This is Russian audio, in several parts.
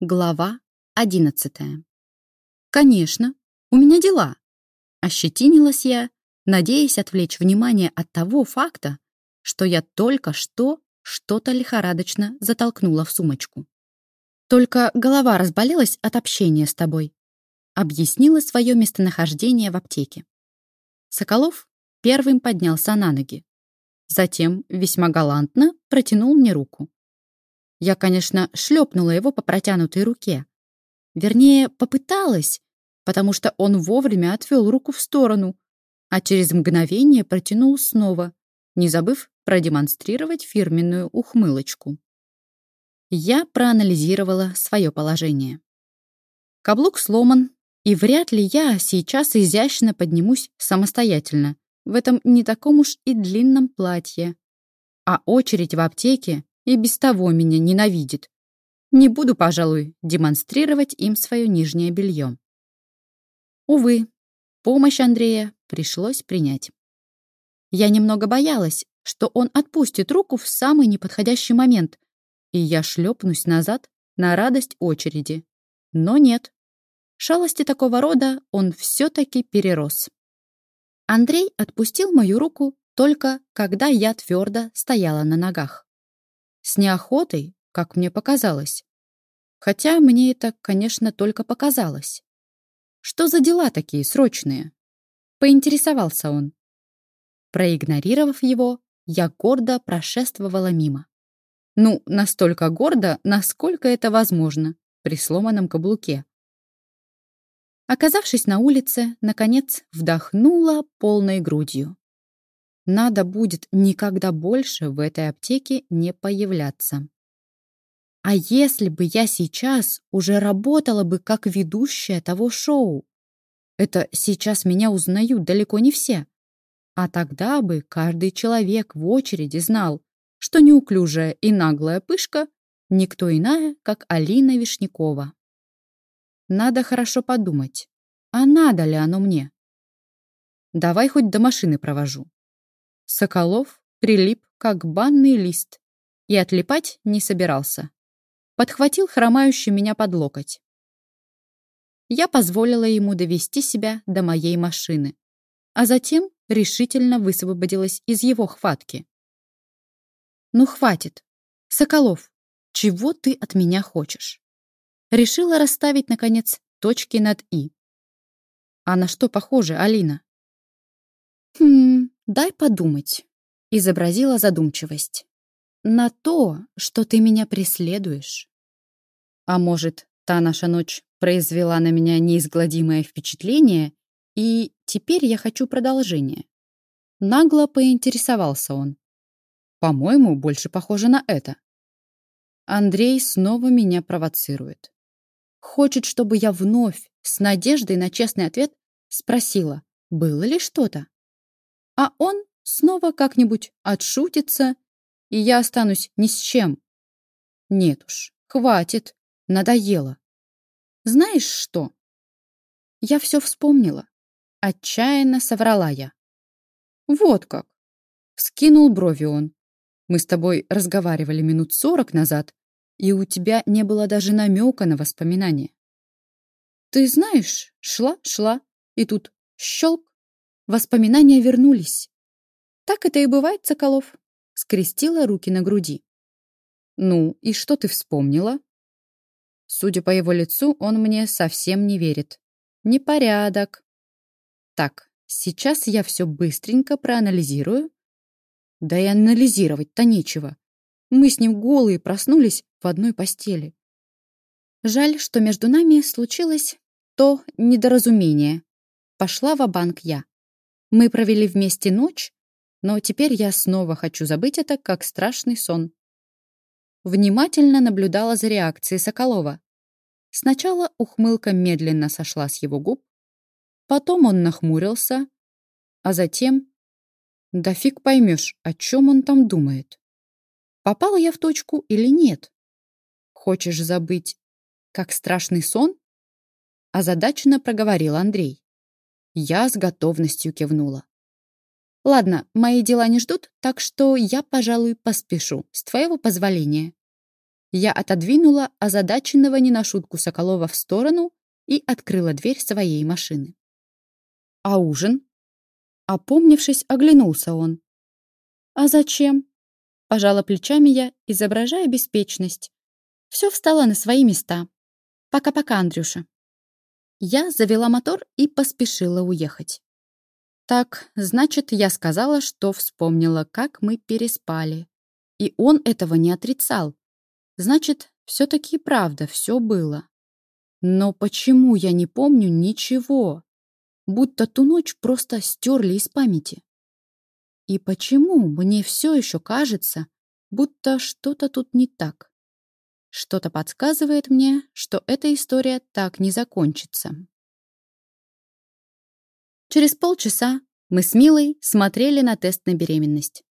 Глава одиннадцатая. «Конечно, у меня дела!» Ощетинилась я, надеясь отвлечь внимание от того факта, что я только что что-то лихорадочно затолкнула в сумочку. «Только голова разболелась от общения с тобой», объяснила свое местонахождение в аптеке. Соколов первым поднялся на ноги. Затем весьма галантно протянул мне руку. Я, конечно, шлепнула его по протянутой руке. Вернее, попыталась, потому что он вовремя отвел руку в сторону, а через мгновение протянул снова, не забыв продемонстрировать фирменную ухмылочку. Я проанализировала свое положение. Каблук сломан, и вряд ли я сейчас изящно поднимусь самостоятельно в этом не таком уж и длинном платье. А очередь в аптеке и без того меня ненавидит. Не буду, пожалуй, демонстрировать им свое нижнее белье. Увы, помощь Андрея пришлось принять. Я немного боялась, что он отпустит руку в самый неподходящий момент, и я шлепнусь назад на радость очереди. Но нет. Шалости такого рода он все-таки перерос. Андрей отпустил мою руку только когда я твердо стояла на ногах. С неохотой, как мне показалось. Хотя мне это, конечно, только показалось. Что за дела такие срочные? Поинтересовался он. Проигнорировав его, я гордо прошествовала мимо. Ну, настолько гордо, насколько это возможно, при сломанном каблуке. Оказавшись на улице, наконец вдохнула полной грудью. Надо будет никогда больше в этой аптеке не появляться. А если бы я сейчас уже работала бы как ведущая того шоу? Это сейчас меня узнают далеко не все. А тогда бы каждый человек в очереди знал, что неуклюжая и наглая пышка никто иная, как Алина Вишнякова. Надо хорошо подумать, а надо ли оно мне? Давай хоть до машины провожу. Соколов прилип, как банный лист, и отлипать не собирался. Подхватил хромающий меня под локоть. Я позволила ему довести себя до моей машины, а затем решительно высвободилась из его хватки. «Ну, хватит. Соколов, чего ты от меня хочешь?» Решила расставить, наконец, точки над «и». «А на что похоже, Алина?» «Хм, дай подумать», — изобразила задумчивость. «На то, что ты меня преследуешь». А может, та наша ночь произвела на меня неизгладимое впечатление, и теперь я хочу продолжения. Нагло поинтересовался он. По-моему, больше похоже на это. Андрей снова меня провоцирует. Хочет, чтобы я вновь, с надеждой на честный ответ, спросила, было ли что-то а он снова как-нибудь отшутится, и я останусь ни с чем. Нет уж, хватит, надоело. Знаешь что? Я все вспомнила. Отчаянно соврала я. Вот как. Скинул брови он. Мы с тобой разговаривали минут сорок назад, и у тебя не было даже намека на воспоминания. Ты знаешь, шла-шла, и тут щелк, Воспоминания вернулись. Так это и бывает, Соколов. Скрестила руки на груди. Ну, и что ты вспомнила? Судя по его лицу, он мне совсем не верит. Непорядок. Так, сейчас я все быстренько проанализирую. Да и анализировать-то нечего. Мы с ним голые проснулись в одной постели. Жаль, что между нами случилось то недоразумение. Пошла в банк я. Мы провели вместе ночь, но теперь я снова хочу забыть это, как страшный сон. Внимательно наблюдала за реакцией Соколова. Сначала ухмылка медленно сошла с его губ, потом он нахмурился, а затем... Да фиг поймешь, о чем он там думает. Попала я в точку или нет? Хочешь забыть, как страшный сон? Озадаченно проговорил Андрей. Я с готовностью кивнула. «Ладно, мои дела не ждут, так что я, пожалуй, поспешу, с твоего позволения». Я отодвинула озадаченного не на шутку Соколова в сторону и открыла дверь своей машины. «А ужин?» Опомнившись, оглянулся он. «А зачем?» Пожала плечами я, изображая беспечность. Все встало на свои места. Пока-пока, Андрюша. Я завела мотор и поспешила уехать. Так, значит, я сказала, что вспомнила, как мы переспали. И он этого не отрицал. Значит, все-таки правда, все было. Но почему я не помню ничего? Будто ту ночь просто стерли из памяти. И почему мне все еще кажется, будто что-то тут не так? Что-то подсказывает мне, что эта история так не закончится. Через полчаса мы с Милой смотрели на тест на беременность.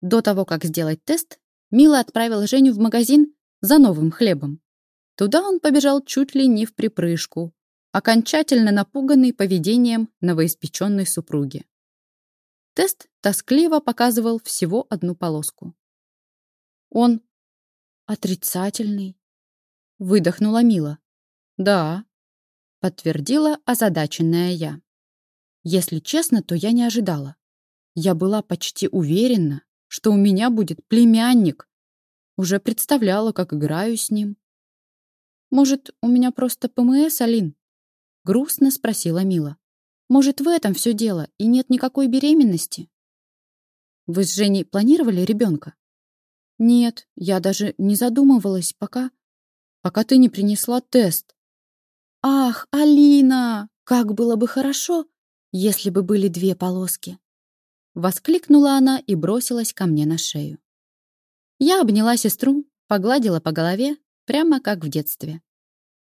До того, как сделать тест, Мила отправила Женю в магазин за новым хлебом. Туда он побежал чуть ли не в припрыжку, окончательно напуганный поведением новоиспеченной супруги. Тест тоскливо показывал всего одну полоску. Он отрицательный. Выдохнула Мила. Да, подтвердила озадаченная я. Если честно, то я не ожидала. Я была почти уверена, что у меня будет племянник. Уже представляла, как играю с ним. «Может, у меня просто ПМС, Алин?» Грустно спросила Мила. «Может, в этом все дело, и нет никакой беременности?» «Вы с Женей планировали ребенка?» «Нет, я даже не задумывалась, пока... пока ты не принесла тест». «Ах, Алина, как было бы хорошо, если бы были две полоски!» Воскликнула она и бросилась ко мне на шею. Я обняла сестру, погладила по голове, прямо как в детстве.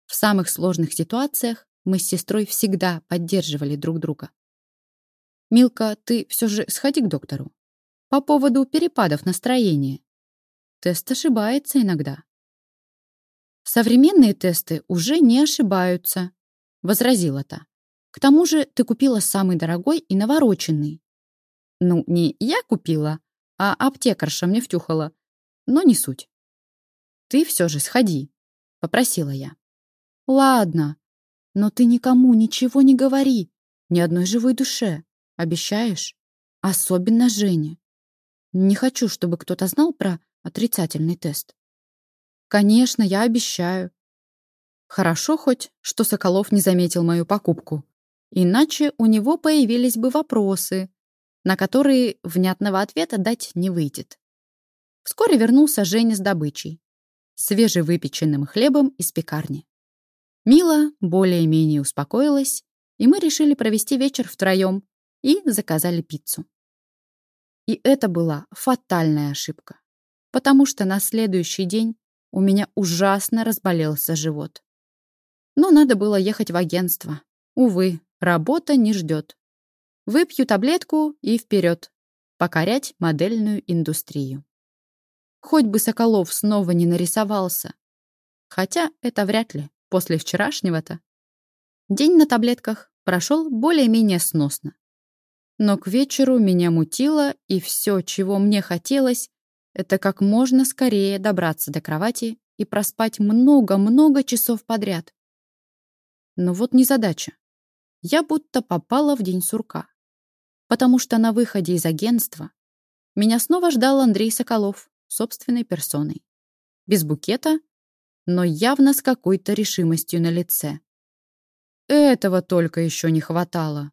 В самых сложных ситуациях мы с сестрой всегда поддерживали друг друга. «Милка, ты все же сходи к доктору. По поводу перепадов настроения. Тест ошибается иногда». «Современные тесты уже не ошибаются», — возразила та. «К тому же ты купила самый дорогой и навороченный». «Ну, не я купила, а аптекарша мне втюхала. Но не суть». «Ты все же сходи», — попросила я. «Ладно, но ты никому ничего не говори, ни одной живой душе. Обещаешь? Особенно Жене. Не хочу, чтобы кто-то знал про отрицательный тест». «Конечно, я обещаю». Хорошо хоть, что Соколов не заметил мою покупку. Иначе у него появились бы вопросы, на которые внятного ответа дать не выйдет. Вскоре вернулся Женя с добычей свежевыпеченным хлебом из пекарни. Мила более-менее успокоилась, и мы решили провести вечер втроем и заказали пиццу. И это была фатальная ошибка, потому что на следующий день у меня ужасно разболелся живот. Но надо было ехать в агентство. Увы, работа не ждет. Выпью таблетку и вперед. Покорять модельную индустрию. Хоть бы Соколов снова не нарисовался. Хотя это вряд ли, после вчерашнего-то. День на таблетках прошел более-менее сносно. Но к вечеру меня мутило, и все, чего мне хотелось, это как можно скорее добраться до кровати и проспать много-много часов подряд. Но вот незадача. Я будто попала в день сурка. Потому что на выходе из агентства меня снова ждал Андрей Соколов собственной персоной. Без букета, но явно с какой-то решимостью на лице. Этого только еще не хватало.